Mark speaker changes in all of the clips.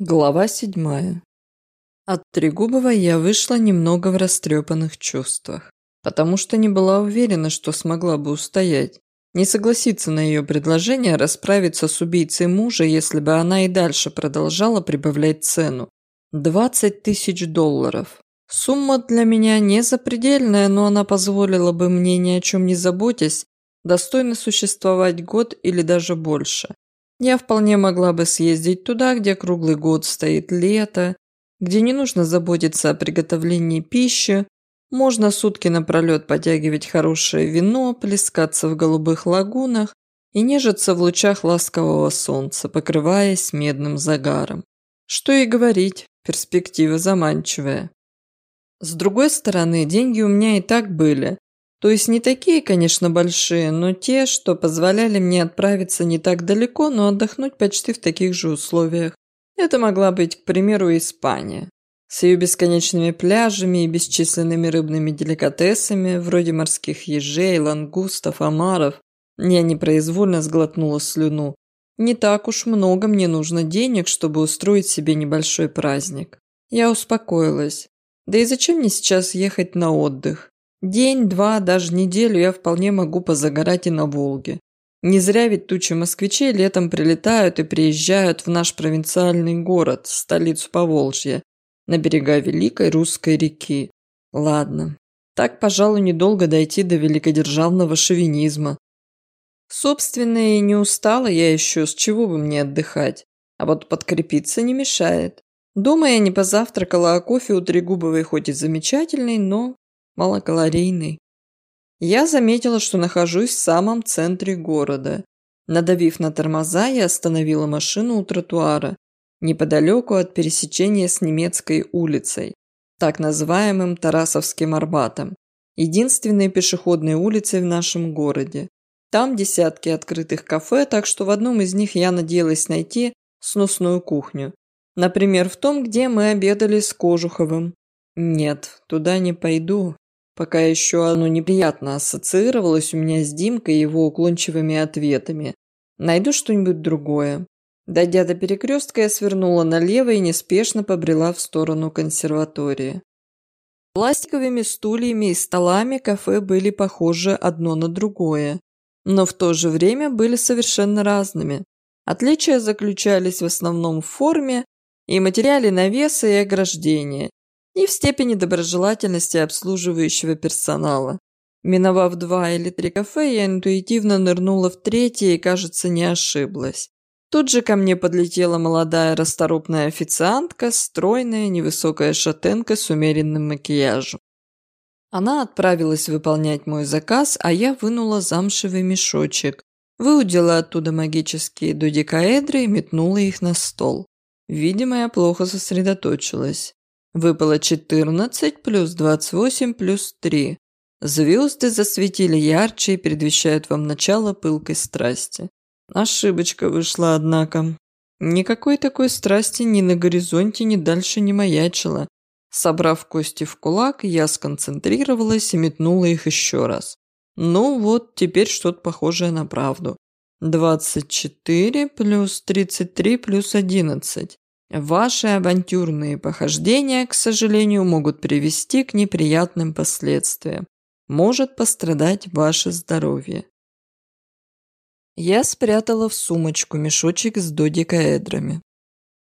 Speaker 1: Глава седьмая. От Трегубова я вышла немного в растрепанных чувствах, потому что не была уверена, что смогла бы устоять. Не согласиться на ее предложение расправиться с убийцей мужа, если бы она и дальше продолжала прибавлять цену. 20 тысяч долларов. Сумма для меня не запредельная, но она позволила бы мне ни о чем не заботясь, достойно существовать год или даже больше. Я вполне могла бы съездить туда, где круглый год стоит лето, где не нужно заботиться о приготовлении пищи, можно сутки напролет потягивать хорошее вино, плескаться в голубых лагунах и нежиться в лучах ласкового солнца, покрываясь медным загаром. Что и говорить, перспектива заманчивая. С другой стороны, деньги у меня и так были, то есть не такие, конечно, большие, но те, что позволяли мне отправиться не так далеко, но отдохнуть почти в таких же условиях. Это могла быть, к примеру, Испания. С ее бесконечными пляжами и бесчисленными рыбными деликатесами, вроде морских ежей, лангустов, омаров. Я непроизвольно сглотнула слюну. Не так уж много мне нужно денег, чтобы устроить себе небольшой праздник. Я успокоилась. Да и зачем мне сейчас ехать на отдых? День, два, даже неделю я вполне могу позагорать и на Волге. Не зря ведь тучи москвичей летом прилетают и приезжают в наш провинциальный город, столицу Поволжья, на берега Великой Русской реки. Ладно, так, пожалуй, недолго дойти до великодержавного шовинизма. Собственно, и не устала я еще, с чего бы мне отдыхать. А вот подкрепиться не мешает. Дома я не позавтракала, а кофе у Трегубовой хоть и замечательный, но малокалорийный. Я заметила, что нахожусь в самом центре города. Надавив на тормоза, я остановила машину у тротуара, неподалеку от пересечения с немецкой улицей, так называемым Тарасовским Арбатом, единственной пешеходной улицей в нашем городе. Там десятки открытых кафе, так что в одном из них я надеялась найти сносную кухню. Например, в том, где мы обедали с Кожуховым. Нет, туда не пойду. Пока еще оно неприятно ассоциировалось у меня с Димкой и его уклончивыми ответами. Найду что-нибудь другое. Дойдя до перекрестка, я свернула налево и неспешно побрела в сторону консерватории. Пластиковыми стульями и столами кафе были похожи одно на другое, но в то же время были совершенно разными. Отличия заключались в основном в форме и материале навеса и ограждения, и в степени доброжелательности обслуживающего персонала. Миновав два или три кафе, я интуитивно нырнула в третье и, кажется, не ошиблась. Тут же ко мне подлетела молодая расторопная официантка, стройная, невысокая шатенка с умеренным макияжем. Она отправилась выполнять мой заказ, а я вынула замшевый мешочек, выудила оттуда магические додекаэдры и метнула их на стол. Видимо, я плохо сосредоточилась. Выпало 14 плюс 28 плюс 3. Звезды засветили ярче и предвещают вам начало пылкой страсти. Ошибочка вышла, однако. Никакой такой страсти ни на горизонте, ни дальше не маячила. Собрав кости в кулак, я сконцентрировалась и метнула их еще раз. Ну вот, теперь что-то похожее на правду. 24 плюс 33 плюс 11. Ваши авантюрные похождения, к сожалению, могут привести к неприятным последствиям. Может пострадать ваше здоровье. Я спрятала в сумочку мешочек с додекаэдрами.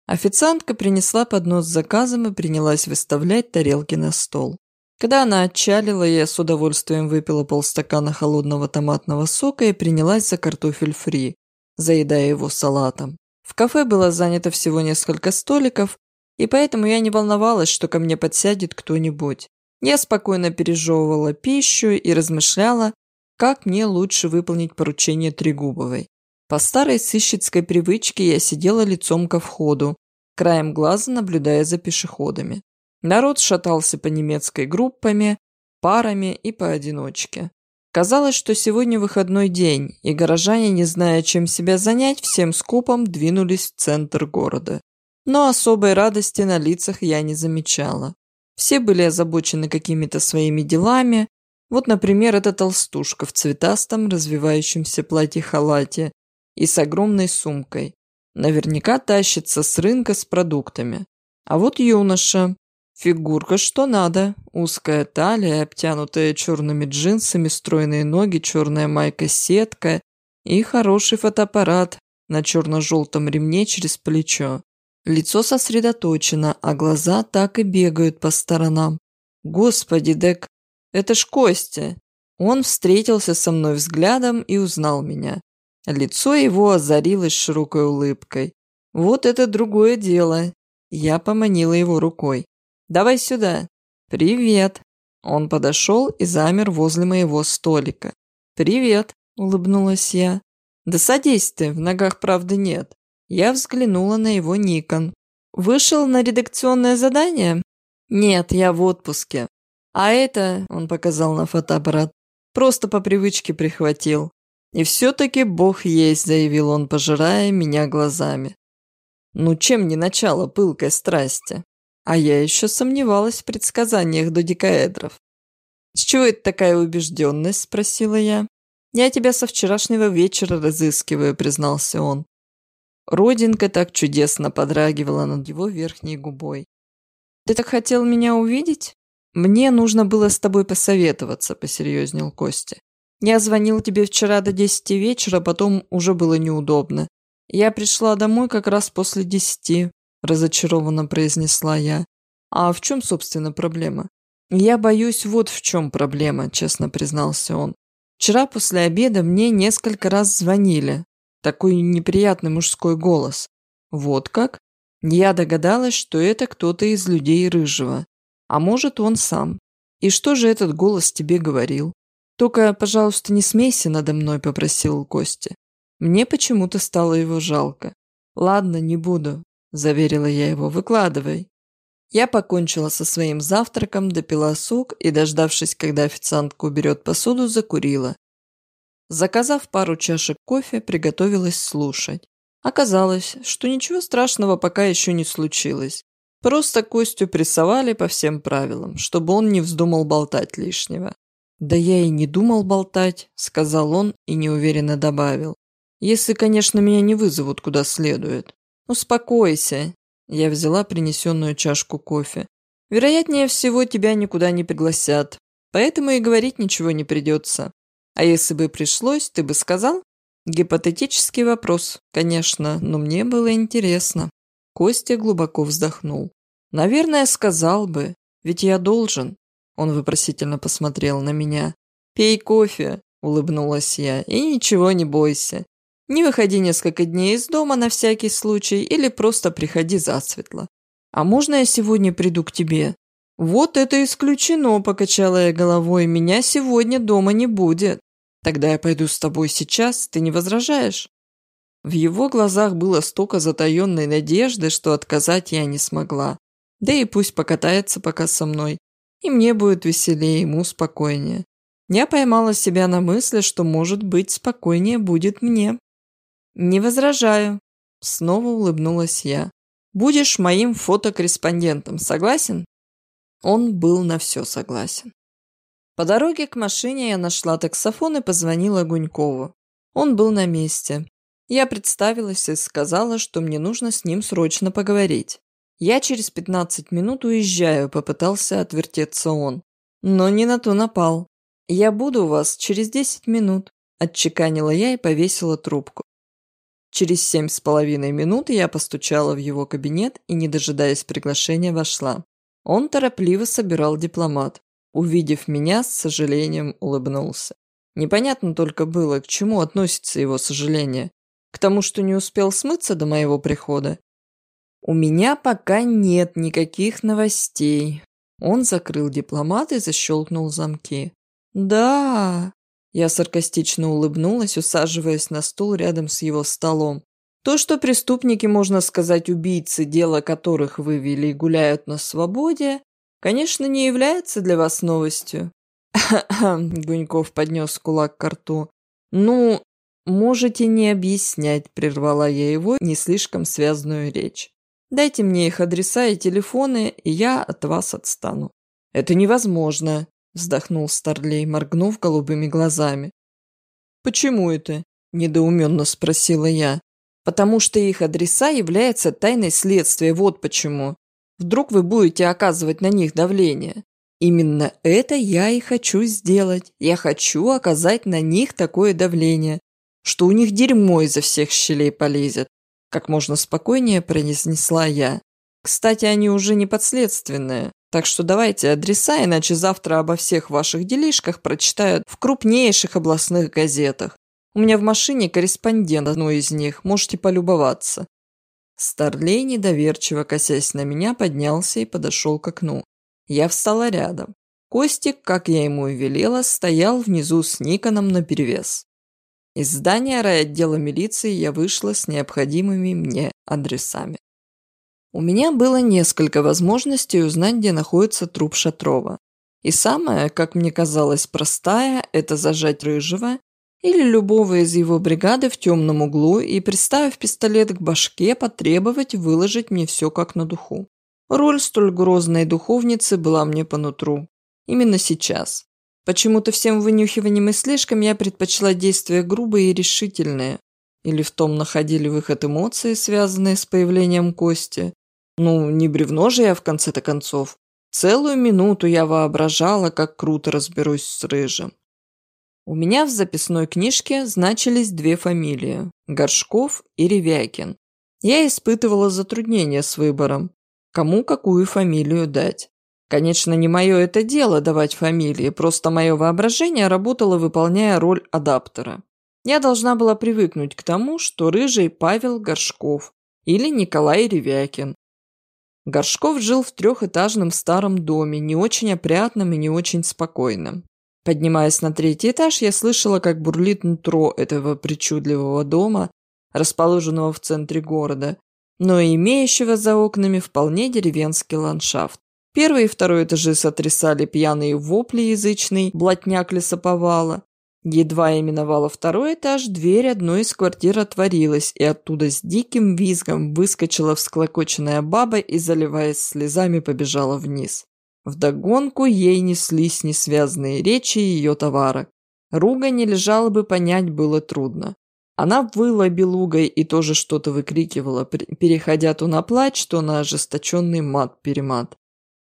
Speaker 1: Официантка принесла поднос с заказом и принялась выставлять тарелки на стол. Когда она отчалила, я с удовольствием выпила полстакана холодного томатного сока и принялась за картофель фри, заедая его салатом. В кафе было занято всего несколько столиков, и поэтому я не волновалась, что ко мне подсядет кто-нибудь. Я спокойно пережевывала пищу и размышляла, как мне лучше выполнить поручение Трегубовой. По старой сыщицкой привычке я сидела лицом ко входу, краем глаза наблюдая за пешеходами. Народ шатался по немецкой группами, парами и поодиночке. Казалось, что сегодня выходной день, и горожане, не зная, чем себя занять, всем скопом двинулись в центр города. Но особой радости на лицах я не замечала. Все были озабочены какими-то своими делами. Вот, например, эта толстушка в цветастом развивающемся платье-халате и с огромной сумкой. Наверняка тащится с рынка с продуктами. А вот юноша. Фигурка что надо. Узкая талия, обтянутая черными джинсами, стройные ноги, черная майка-сетка и хороший фотоаппарат на черно-желтом ремне через плечо. Лицо сосредоточено, а глаза так и бегают по сторонам. Господи, Дек, это ж Костя. Он встретился со мной взглядом и узнал меня. Лицо его озарилось широкой улыбкой. Вот это другое дело. Я поманила его рукой. «Давай сюда». «Привет». Он подошел и замер возле моего столика. «Привет», – улыбнулась я. «Да садись ты, в ногах правды нет». Я взглянула на его Никон. «Вышел на редакционное задание?» «Нет, я в отпуске». «А это...» – он показал на фотоаппарат. «Просто по привычке прихватил. И все-таки Бог есть», – заявил он, пожирая меня глазами. Ну чем не начало пылкой страсти? А я еще сомневалась в предсказаниях додекаэдров. «С чего это такая убежденность?» – спросила я. «Я тебя со вчерашнего вечера разыскиваю», – признался он. Родинка так чудесно подрагивала над его верхней губой. «Ты так хотел меня увидеть?» «Мне нужно было с тобой посоветоваться», – посерьезнел Костя. «Я звонил тебе вчера до десяти вечера, потом уже было неудобно. Я пришла домой как раз после десяти», – разочарованно произнесла я. «А в чем, собственно, проблема?» «Я боюсь, вот в чем проблема», – честно признался он. «Вчера после обеда мне несколько раз звонили. Такой неприятный мужской голос. Вот как?» Я догадалась, что это кто-то из людей Рыжего. А может, он сам. И что же этот голос тебе говорил? Только, пожалуйста, не смейся надо мной, попросил Костя. Мне почему-то стало его жалко. Ладно, не буду, заверила я его. Выкладывай. Я покончила со своим завтраком, допила сок и, дождавшись, когда официантка уберет посуду, закурила. Заказав пару чашек кофе, приготовилась слушать. Оказалось, что ничего страшного пока еще не случилось. Просто Костю прессовали по всем правилам, чтобы он не вздумал болтать лишнего. «Да я и не думал болтать», — сказал он и неуверенно добавил. «Если, конечно, меня не вызовут куда следует». «Успокойся», — я взяла принесенную чашку кофе. «Вероятнее всего, тебя никуда не пригласят, поэтому и говорить ничего не придется. А если бы пришлось, ты бы сказал?» Гипотетический вопрос, конечно, но мне было интересно. Костя глубоко вздохнул. «Наверное, сказал бы, ведь я должен». Он вопросительно посмотрел на меня. «Пей кофе», – улыбнулась я, – «и ничего не бойся. Не выходи несколько дней из дома на всякий случай или просто приходи засветло. А можно я сегодня приду к тебе?» «Вот это исключено», – покачала я головой, – «меня сегодня дома не будет». «Тогда я пойду с тобой сейчас, ты не возражаешь?» В его глазах было столько затаенной надежды, что отказать я не смогла. Да и пусть покатается пока со мной. И мне будет веселее, ему спокойнее. Я поймала себя на мысли, что, может быть, спокойнее будет мне. «Не возражаю», – снова улыбнулась я. «Будешь моим фотокорреспондентом, согласен?» Он был на все согласен. По дороге к машине я нашла таксофон и позвонила Гунькову. Он был на месте. Я представилась и сказала, что мне нужно с ним срочно поговорить. «Я через пятнадцать минут уезжаю», – попытался отвертеться он. Но не на то напал. «Я буду у вас через десять минут», – отчеканила я и повесила трубку. Через семь с половиной минут я постучала в его кабинет и, не дожидаясь приглашения, вошла. Он торопливо собирал дипломат. Увидев меня, с сожалением улыбнулся. Непонятно только было, к чему относится его сожаление. К тому, что не успел смыться до моего прихода? У меня пока нет никаких новостей. Он закрыл дипломат и защелкнул замки. Да, я саркастично улыбнулась, усаживаясь на стул рядом с его столом. То, что преступники, можно сказать, убийцы, дело которых вы вели, гуляют на свободе, конечно, не является для вас новостью. Гуньков поднес кулак к рту. Ну, «Можете не объяснять», – прервала я его не слишком связанную речь. «Дайте мне их адреса и телефоны, и я от вас отстану». «Это невозможно», – вздохнул Старлей, моргнув голубыми глазами. «Почему это?» – недоуменно спросила я. Потому что их адреса являются тайной следствия, вот почему. Вдруг вы будете оказывать на них давление. Именно это я и хочу сделать. Я хочу оказать на них такое давление, что у них дерьмо изо всех щелей полезет. Как можно спокойнее произнесла я. Кстати, они уже не подследственные. Так что давайте адреса, иначе завтра обо всех ваших делишках прочитают в крупнейших областных газетах. У меня в машине корреспондент одной из них, можете полюбоваться. Старлей, недоверчиво косясь на меня, поднялся и подошел к окну. Я встала рядом. Костик, как я ему и велела, стоял внизу с Никоном наперевес. Из здания райотдела милиции я вышла с необходимыми мне адресами. У меня было несколько возможностей узнать, где находится труп Шатрова. И самая, как мне казалось, простая – это зажать Рыжего или любого из его бригады в темном углу и, приставив пистолет к башке, потребовать выложить мне все как на духу. Роль столь грозной духовницы была мне по нутру. Именно сейчас. Почему-то всем вынюхиванием и слежкам я предпочла действия грубые и решительные. Или в том находили выход эмоции, связанные с появлением Кости. Ну, не бревно же я в конце-то концов. Целую минуту я воображала, как круто разберусь с Рыжим. У меня в записной книжке значились две фамилии – Горшков и Ревякин. Я испытывала затруднения с выбором кому какую фамилию дать. Конечно, не мое это дело давать фамилии, просто мое воображение работало, выполняя роль адаптера. Я должна была привыкнуть к тому, что рыжий Павел Горшков или Николай Ревякин. Горшков жил в трехэтажном старом доме, не очень опрятном и не очень спокойном. Поднимаясь на третий этаж, я слышала, как бурлит нутро этого причудливого дома, расположенного в центре города, но имеющего за окнами вполне деревенский ландшафт. Первый и второй этажи сотрясали пьяные вопли язычный блатняк лесоповала. Едва именовала второй этаж, дверь одной из квартир отворилась, и оттуда с диким визгом выскочила всклокоченная баба и, заливаясь слезами, побежала вниз. Вдогонку ей неслись несвязные речи ее товарок. Руга не лежала бы понять было трудно. Она выла белугой и тоже что-то выкрикивала, переходя то на плач, то на ожесточенный мат-перемат.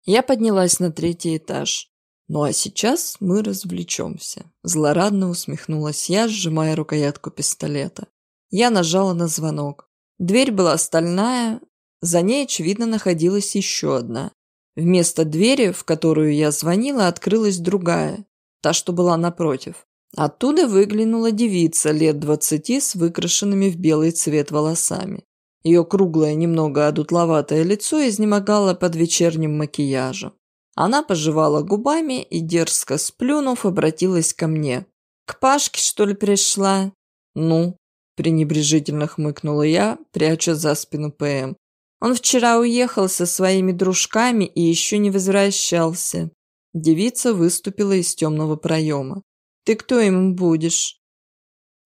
Speaker 1: Я поднялась на третий этаж. «Ну а сейчас мы развлечемся», – злорадно усмехнулась я, сжимая рукоятку пистолета. Я нажала на звонок. Дверь была стальная, за ней, очевидно, находилась еще одна. Вместо двери, в которую я звонила, открылась другая, та, что была напротив. Оттуда выглянула девица лет двадцати с выкрашенными в белый цвет волосами. Ее круглое, немного одутловатое лицо изнемогало под вечерним макияжем. Она пожевала губами и, дерзко сплюнув, обратилась ко мне. «К Пашке, что ли, пришла?» «Ну?» – пренебрежительно хмыкнула я, пряча за спину ПМ. «Он вчера уехал со своими дружками и еще не возвращался». Девица выступила из темного проема. Ты кто им будешь?»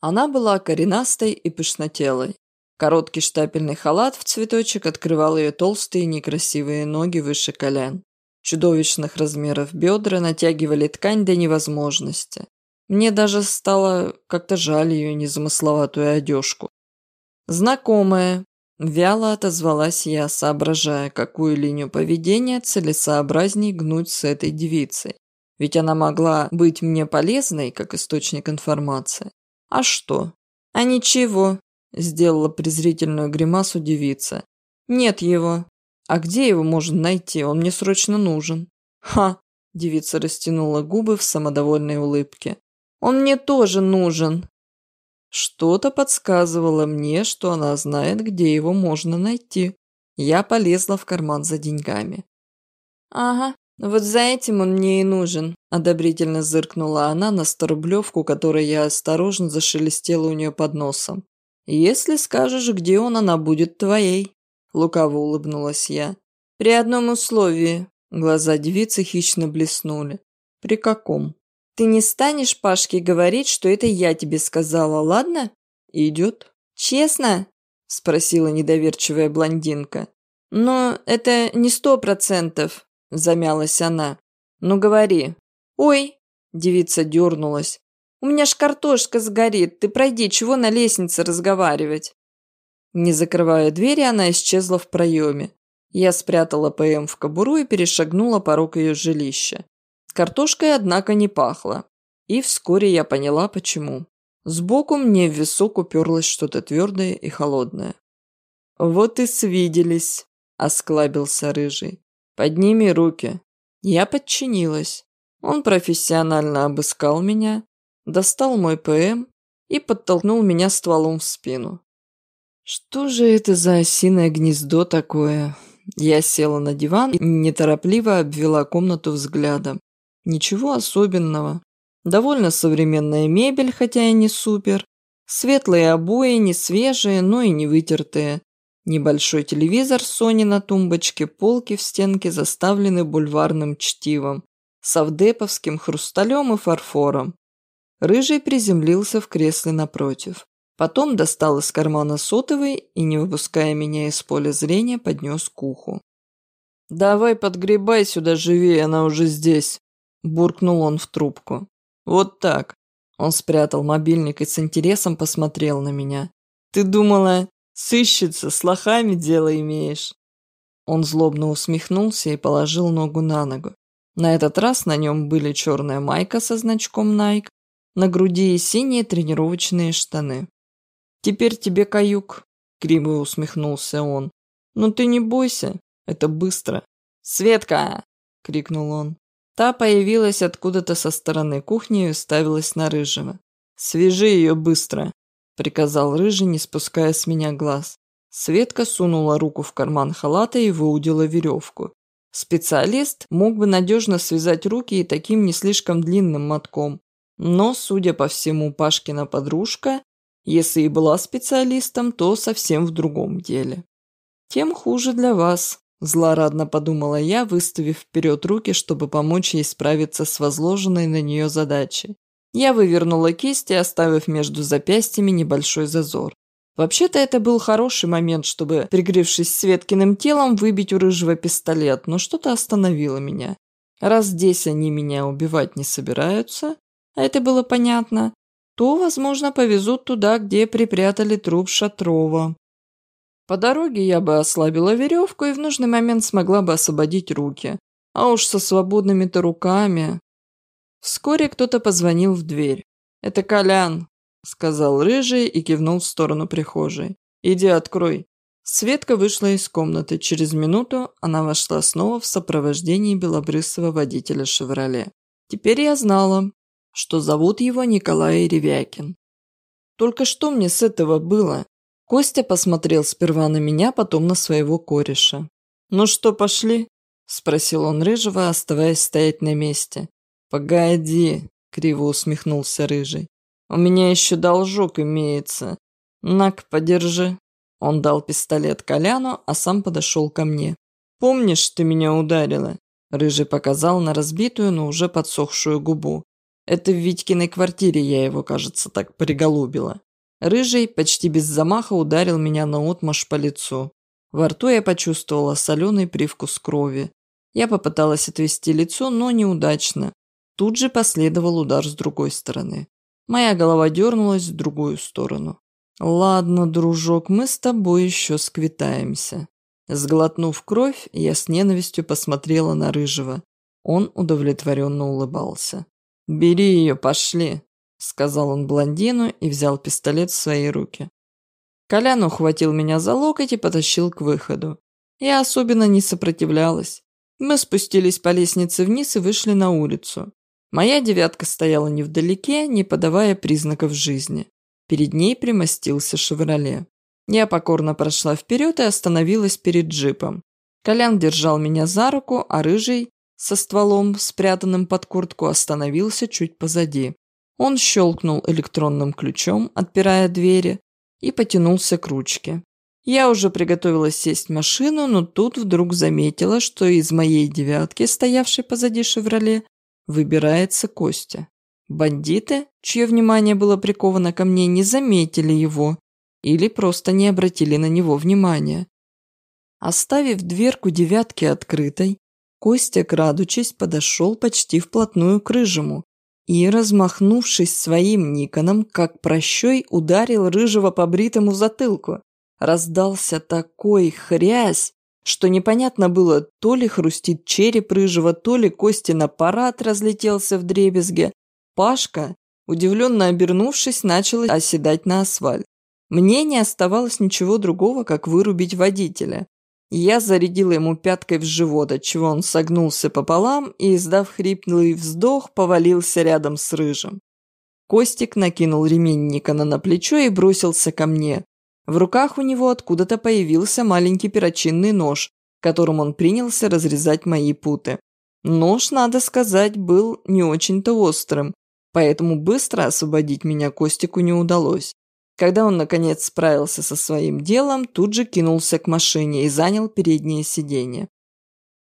Speaker 1: Она была коренастой и пышнотелой. Короткий штапельный халат в цветочек открывал ее толстые некрасивые ноги выше колен. Чудовищных размеров бедра натягивали ткань до невозможности. Мне даже стало как-то жаль ее незамысловатую одежку. «Знакомая», – вяло отозвалась я, соображая, какую линию поведения целесообразней гнуть с этой девицей. Ведь она могла быть мне полезной, как источник информации. А что? А ничего, сделала презрительную гримасу девица. Нет его. А где его можно найти? Он мне срочно нужен. Ха! Девица растянула губы в самодовольной улыбке. Он мне тоже нужен. Что-то подсказывало мне, что она знает, где его можно найти. Я полезла в карман за деньгами. «Ага, «Вот за этим он мне и нужен», – одобрительно зыркнула она на сторублевку, которой я осторожно зашелестела у нее под носом. «Если скажешь, где он, она будет твоей», – лукаво улыбнулась я. «При одном условии», – глаза девицы хищно блеснули. «При каком?» «Ты не станешь Пашке говорить, что это я тебе сказала, ладно?» «Идет». «Честно?» – спросила недоверчивая блондинка. «Но это не сто процентов», – замялась она. «Ну говори». «Ой!» – девица дернулась. «У меня ж картошка сгорит, ты пройди, чего на лестнице разговаривать?» Не закрывая двери, она исчезла в проеме. Я спрятала ПМ в кобуру и перешагнула порог ее жилища. Картошкой, однако, не пахло. И вскоре я поняла, почему. Сбоку мне в висок уперлось что-то твердое и холодное. «Вот и свиделись», – осклабился рыжий. «Подними руки». Я подчинилась. Он профессионально обыскал меня, достал мой ПМ и подтолкнул меня стволом в спину. Что же это за осиное гнездо такое? Я села на диван и неторопливо обвела комнату взглядом. Ничего особенного. Довольно современная мебель, хотя и не супер. Светлые обои, не свежие, но и не вытертые. Небольшой телевизор Sony на тумбочке, полки в стенке заставлены бульварным чтивом, савдеповским хрусталем и фарфором. Рыжий приземлился в кресле напротив. Потом достал из кармана сотовый и, не выпуская меня из поля зрения, поднес к уху. «Давай подгребай сюда живее, она уже здесь», – буркнул он в трубку. «Вот так». Он спрятал мобильник и с интересом посмотрел на меня. «Ты думала, сыщется, с лохами дело имеешь?» Он злобно усмехнулся и положил ногу на ногу. На этот раз на нем были черная майка со значком Nike, на груди и синие тренировочные штаны. «Теперь тебе каюк», — криво усмехнулся он. «Но ты не бойся, это быстро». «Светка!» — крикнул он. Та появилась откуда-то со стороны кухни и уставилась на Рыжего. «Свяжи ее быстро», – приказал Рыжий, не спуская с меня глаз. Светка сунула руку в карман халата и выудила веревку. Специалист мог бы надежно связать руки и таким не слишком длинным мотком. Но, судя по всему, Пашкина подружка, если и была специалистом, то совсем в другом деле. Тем хуже для вас, Злорадно подумала я, выставив вперед руки, чтобы помочь ей справиться с возложенной на нее задачей. Я вывернула кисти, оставив между запястьями небольшой зазор. Вообще-то это был хороший момент, чтобы, пригревшись Светкиным телом, выбить у рыжего пистолет, но что-то остановило меня. Раз здесь они меня убивать не собираются, а это было понятно, то, возможно, повезут туда, где припрятали труп Шатрова. По дороге я бы ослабила веревку и в нужный момент смогла бы освободить руки. А уж со свободными-то руками... Вскоре кто-то позвонил в дверь. «Это Колян», — сказал Рыжий и кивнул в сторону прихожей. «Иди открой». Светка вышла из комнаты. Через минуту она вошла снова в сопровождении белобрысого водителя «Шевроле». Теперь я знала, что зовут его Николай Ревякин. Только что мне с этого было? Костя посмотрел сперва на меня, потом на своего кореша. «Ну что, пошли?» – спросил он Рыжего, оставаясь стоять на месте. «Погоди», – криво усмехнулся Рыжий. «У меня еще должок имеется. Нак, подержи». Он дал пистолет Коляну, а сам подошел ко мне. «Помнишь, ты меня ударила?» Рыжий показал на разбитую, но уже подсохшую губу. Это в Витькиной квартире я его, кажется, так приголубила. Рыжий почти без замаха ударил меня наотмашь по лицу. Во рту я почувствовала соленый привкус крови. Я попыталась отвести лицо, но неудачно. Тут же последовал удар с другой стороны. Моя голова дернулась в другую сторону. «Ладно, дружок, мы с тобой еще сквитаемся». Сглотнув кровь, я с ненавистью посмотрела на Рыжего. Он удовлетворенно улыбался. «Бери ее, пошли!» сказал он блондину и взял пистолет в свои руки. Колян ухватил меня за локоть и потащил к выходу. Я особенно не сопротивлялась. Мы спустились по лестнице вниз и вышли на улицу. Моя девятка стояла невдалеке, не подавая признаков жизни. Перед ней примостился «Шевроле». Я покорно прошла вперед и остановилась перед джипом. Колян держал меня за руку, а рыжий, со стволом, спрятанным под куртку, остановился чуть позади. Он щелкнул электронным ключом, отпирая двери, и потянулся к ручке. Я уже приготовилась сесть в машину, но тут вдруг заметила, что из моей девятки, стоявшей позади «Шевроле», выбирается Костя. Бандиты, чье внимание было приковано ко мне, не заметили его или просто не обратили на него внимания. Оставив дверку девятки открытой, Костя, крадучись, подошел почти вплотную к рыжему и, размахнувшись своим Никоном, как прощой, ударил рыжего по бритому затылку. раздался такой хрясь, что непонятно было, то ли хрустит череп рыжего, то ли Костин аппарат разлетелся в дребезге. Пашка, удивленно обернувшись, начал оседать на асфальт. Мне не оставалось ничего другого, как вырубить водителя. Я зарядила ему пяткой в живот, отчего он согнулся пополам и, издав хриплый вздох, повалился рядом с рыжим. Костик накинул ремень Никона на плечо и бросился ко мне. В руках у него откуда-то появился маленький перочинный нож, которым он принялся разрезать мои путы. Нож, надо сказать, был не очень-то острым, поэтому быстро освободить меня Костику не удалось. Когда он, наконец, справился со своим делом, тут же кинулся к машине и занял переднее сиденье.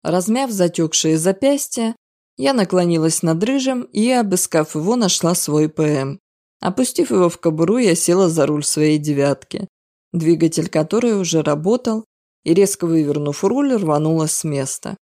Speaker 1: Размяв затекшие запястья, я наклонилась над рыжим и, обыскав его, нашла свой ПМ. Опустив его в кобуру, я села за руль своей девятки двигатель которой уже работал, и резко вывернув руль, рванула с места.